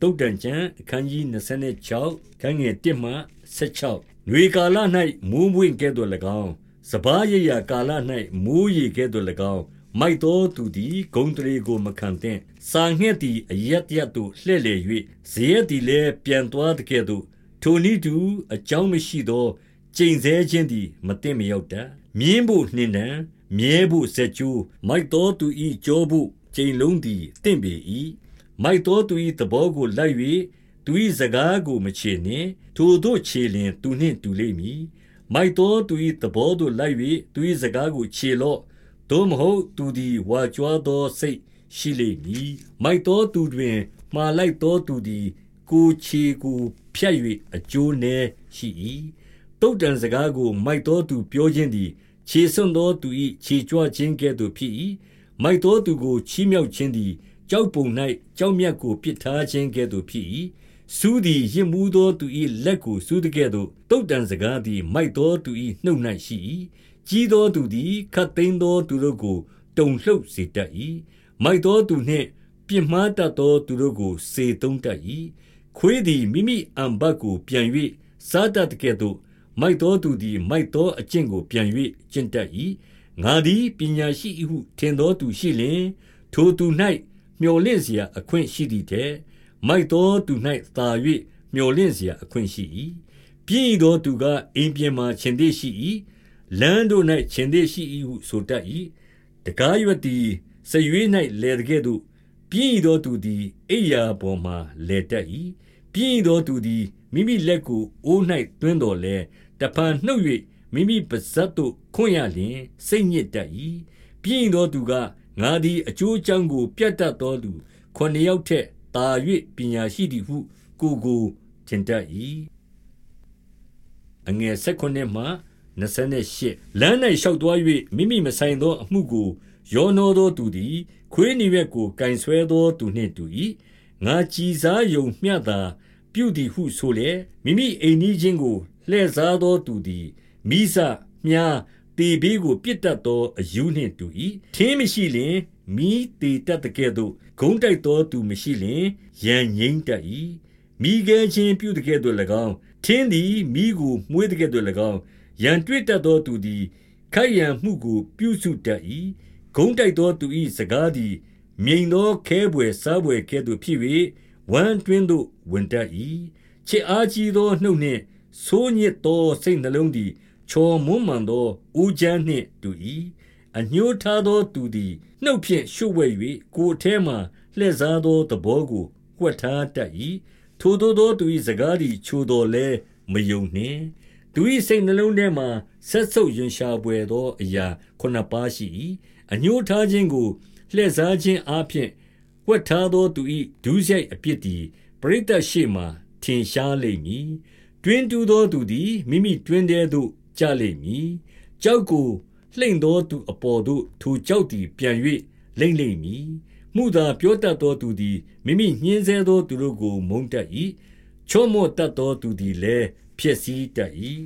တုတ်တန်ကျမ်းအခန်းကြီး26ခန်းငယ်1မှ16ຫນွေကာလ၌မိုးမွင့်ကဲ့သို့၎င်းစပားရရကာလ၌မိုးရေကဲ့သို့၎င်းမိုက်တော်သူသည်ဂုံတရေကိုမခံသင့်စာငှက်သည်အယက်တရသို့လှဲ့လေ၍ဇေယျသည်လည်းပြန်သွားတကဲ့သို့ထိုနည်းတူအကြောင်းမရှိသောကျိန်ဆဲခြင်းသည်မသိမရောက်တတ်မြင်းဖို့နှင်တံမြဲဖို့စက်ကျိုးမိုက်တော်သူ၏ကြောဖို့ကျိန်လုံးသည်တင့်ပေ၏ မိုက်တော်သူ၏သဘောကိုလိုက်၍သူ၏စကားကိုမချေနှင့်ထိုတို့ခြေလျင်သူနှင့်တူလိမ့်မည်မိုက်တော်သူ၏သဘောသို့လိုက်၍သူ၏စကားကိုခြေလော့သို့မဟုတ်သူသည်ဝါကြွားသောစိတ်ရှိလိမ့်မည်မိုက်တော်သူတွင်မှားလိုက်သောသူသည် ကိုချေကိုဖြတ်၍အကျိုးနည်းရှိ၏တုတ်တန်စကားကိုမိုက်တော်သူပြောခြင်းသည်ခြေစွန့်သောသူ၏ခြေကြွခြင်းကဲ့သို့ဖြစ်၏မိုက်တော်သူကိုချီးမြှောက်ခြင်းသည် ကြောက်ပုံ၌ကြောက်မြတ်ကိုပစ်ထားခြင်းကဲ့သို့ဖြစ်၏စူးသည်ရင်မှုသောသူ၏လက်ကိုစူးတကဲ့သို့တုတ်တန်စကားသည်မိုက်သောသူ၏နှုတ်၌ရှိ၏ကြီးသောသူသည်ခတ်သိမ်းသောသူတို့ကိုတုန်လှုပ်စေတတ်၏မိုက်သောသူနှင့်ပြစ်မှားတတ်သောသူတို့ကိုစေသုံးတတ်၏ခွေးသည်မိမိအံဘတ်ကိုပြန်၍စားတတ်ကဲ့သို့မိုက်သောသူသည်မိုက်သောအကျင့်ကိုပြန်၍ကျင့်တတ်၏ငါသည်ပညာရှိဟုထင်သောသူရှိလျင်ထိုသူ၌ မျော်လင့်เสียအခွင့်ရှိသည်တည်းမိုက်သောသူ၌သာ၍မျော်လင့်เสียအခွင့်ရှိ၏ပြင်းသောသူကအိမ်ပြင်မှခြင်သေးရှိ၏လမ်းတို့၌ခြင်သေးရှိ၏ဟုဆိုတတ်၏တကားရွက်သည်စရွေး၌လဲတကဲ့သို့ပြင်းသောသူသည်အိယာပေါ်မှလဲတတ်၏ပြင်းသောသူသည်မိမိလက်ကိုအိုး၌တွင်းတော်လဲတဖန်နှုတ်၍မိမိပါဇတ်သို့ခွန့်ရလျင်စိတ်ညစ်တတ်၏ပြင်းသောသူက ငါသည်အကျိုးအကြောင်းကို ပြတ်တတ်သောသူခုနှစ်ယောက်ထက်သာ၍ပညာရှိသည်ဟု ကိုကိုထင်တတ်၏အငယ်၁၉မှ28လမ်း၌လျှောက်သွား၍မိမိမဆိုင်သောအမှုကိုယောနောသောသူသည် ခွေးနေရွက်ကိုကင်ဆွဲသောသူနှင့်တူ၏ငါကြည်စားယုံမျှသာပြုသည်ဟုဆိုလေမိမိအိမ်ကြီးချင်းကိုလှည့်စားသောသူသည်မိစမြား တေဘေးကိုပြစ်တတ်သောအယူနှင့်တူ၏ထင်းမရှိလျင်မိတေတတ်တဲ့ကဲ့သို့ဂုံးတိုက်သောသူမရှိလျင်ရန်ငိမ့်တတ်၏မိခဲချင်းပြုတဲ့ကဲ့သို့၎င်းထင်းသည်မိကိုမှုေးတဲ့ကဲ့သို့၎င်းရန်တွေ့တတ်သောသူသည်ခိုက်ရန်မှုကိုပြုစုတတ်၏ဂုံးတိုက်သောသူ၏စကားသည်မြိန်သောခဲပွေစားပွေကဲ့သို့ဖြစ်၍ဝမ်းတွင်းသို့ဝင်တတ်၏ချစ်အားကြီးသောနှုတ်နှင့်ဆိုးညစ်သောစိတ်နှလုံးသည် ချော်မွမ်းမံသောဦးချမ်းနှင့်တူ၏အညှိုးထားသောသူသည်နှုတ်ဖြင့်ရှုပ်ဝဲ၍ကိုယ်ထဲမှလှည့်စားသောသဘောကိုကွက်ထားတတ်၏ထိုသောသောသူ၏စကားသည်ချိုတော်လဲမယုံနှင့်သူ၏စိတ်နှလုံးထဲမှဆက်ဆုပ်ရင်ရှာပွေသောအရာခုနှစ်ပါးရှိ၏အညှိုးထားခြင်းကိုလှည့်စားခြင်းအပြင်ဝတ်ထားသောသူ၏ဒုစရိုက်အပြစ်သည်ပရိသတ်ရှိမှထင်ရှားလိမ့်မည်တွင်တူသောသူသည်မိမိတွင်ထဲသို့ ကြလိမ့်မည်ကြောက်ကိုလှိမ့်သောသူအပေါ်သို့ထိုကြောက်သည်ပြန်၍လိမ့်လိမ့်မည်မှုသာပြောတတ်သောသူသည်မိမိညှင်းဆဲသောသူတို့ကိုမုန်းတတ်၏ချော့မော့တတ်သောသူသည်လည်းဖြစ်စည်းတတ်၏